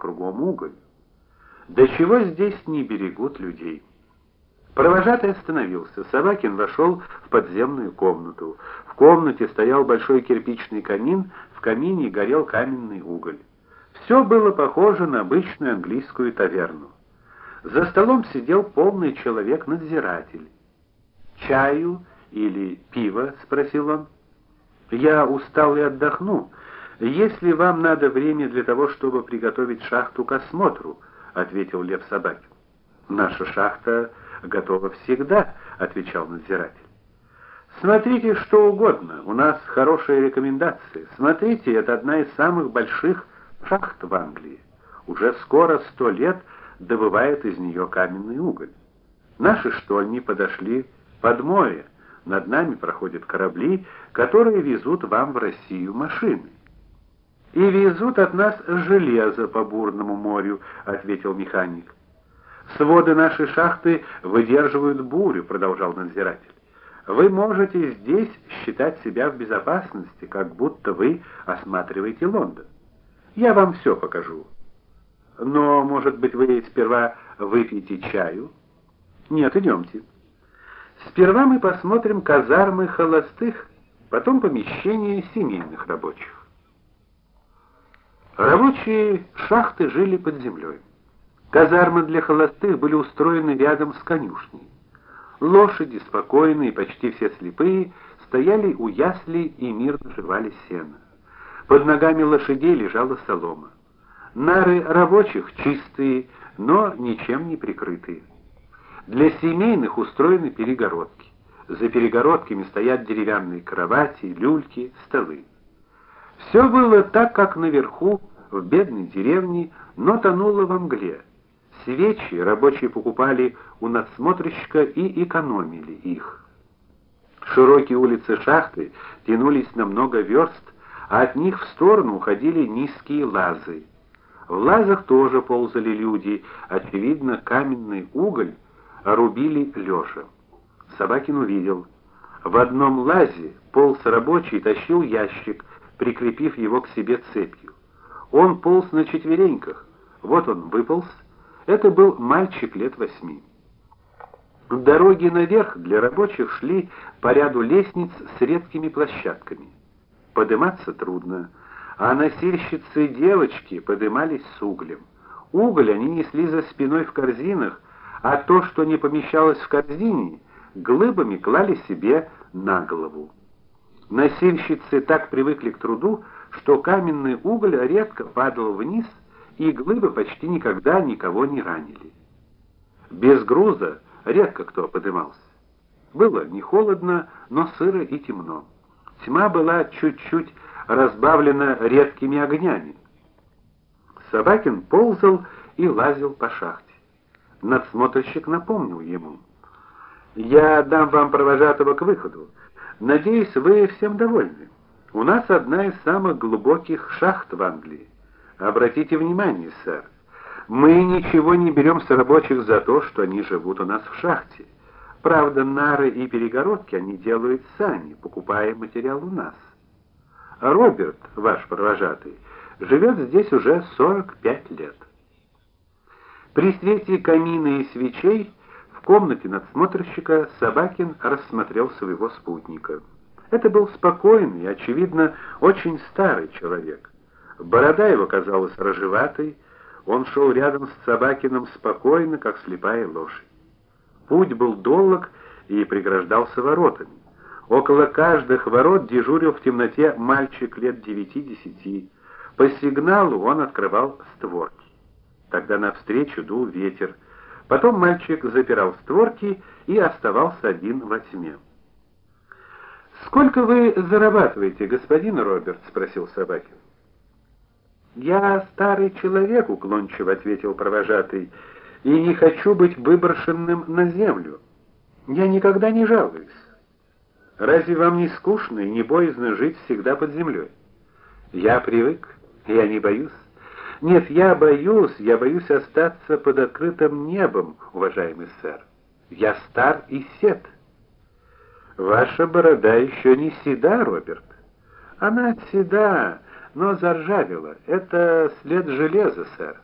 кругом уголь. До чего здесь не берегут людей. Провожатый остановился. Собакин вошел в подземную комнату. В комнате стоял большой кирпичный камин, в камине горел каменный уголь. Все было похоже на обычную английскую таверну. За столом сидел полный человек-надзиратель. "Чаю или пиво?" спросил он. "Я устал и отдохну. Если вам надо время для того, чтобы приготовить шахту к осмотру", ответил Лев Собакин. "Наша шахта готова всегда", отвечал надзиратель. Смотрите что угодно. У нас хорошие рекомендации. Смотрите, это одна из самых больших шахт в Англии. Уже скоро сто лет добывает из нее каменный уголь. Наши штольни подошли под море. Над нами проходят корабли, которые везут вам в Россию машины. И везут от нас железо по бурному морю, ответил механик. Своды нашей шахты выдерживают бурю, продолжал надзиратель. Вы можете здесь считать себя в безопасности, как будто вы осматриваете Лондон. Я вам все покажу. Но, может быть, вы сперва выпьете чаю? Нет, идемте. Сперва мы посмотрим казармы холостых, потом помещения семейных рабочих. Рабочие шахты жили под землей. Казармы для холостых были устроены рядом с конюшней. Лошади, спокойные, почти все слепые, стояли у яслей и мирно жевали сено. Под ногами лошадей лежала солома. Нары рабочих чистые, но ничем не прикрытые. Для семейных устроены перегородки. За перегородками стоят деревянные кровати, люльки, столы. Все было так, как наверху в бедной деревне, но тонуло во мгле. Свечи рабочие покупали у надсмотрщика и экономили их. Широкие улицы шахты тянулись на много верст, а от них в сторону уходили низкие лазы. В лазах тоже ползали люди, очевидно, каменный уголь рубили лежа. Собакин увидел. В одном лазе полз рабочий тащил ящик, прикрепив его к себе цепью. Он полз на четвереньках. Вот он выполз это был мальчик лет восьми. Дороги наверх для рабочих шли по ряду лестниц с редкими площадками. Подниматься трудно, а носильщицы девочки поднимались с углем. Уголь они несли за спиной в корзинах, а то, что не помещалось в корзине, глыбами клали себе на голову. Носильщицы так привыкли к труду, что каменный уголь редко падал вниз и глыбы почти никогда никого не ранили. Без груза редко кто поднимался. Было не холодно, но сыро и темно. Тьма была чуть-чуть разбавлена редкими огнями. Собакин ползал и лазил по шахте. Надсмотрщик напомнил ему: "Я дам вам провожатого к выходу. Надеюсь, вы всем довольны. У нас одна из самых глубоких шахт в Англии. Обратите внимание, сэр, мы ничего не берем с рабочих за то, что они живут у нас в шахте. Правда, нары и перегородки они делают сами, покупая материал у нас. Роберт, ваш провожатый, живет здесь уже 45 лет. При свете камина и свечей в комнате надсмотрщика Собакин рассмотрел своего спутника. Это был спокойный, очевидно, очень старый человек. Борода его казалась рыжеватой, он шел рядом с Собакиным спокойно, как слепая лошадь. Путь был долг и преграждался воротами. Около каждых ворот дежурил в темноте мальчик лет девяти-десяти. По сигналу он открывал створки. Тогда навстречу дул ветер. Потом мальчик запирал створки и оставался один во тьме. Сколько вы зарабатываете, господин Роберт, спросил Собакин. Я старый человек, уклончиво ответил провожатый, и не хочу быть выброшенным на землю. Я никогда не жалуюсь. Разве вам не скучно и не боязно жить всегда под землей? Я привык, я не боюсь. Нет, я боюсь, я боюсь остаться под открытым небом, уважаемый сэр. Я стар и сед. Ваша борода еще не седа, Роберт. Она седа, но заржавела. Это след железа, сэр.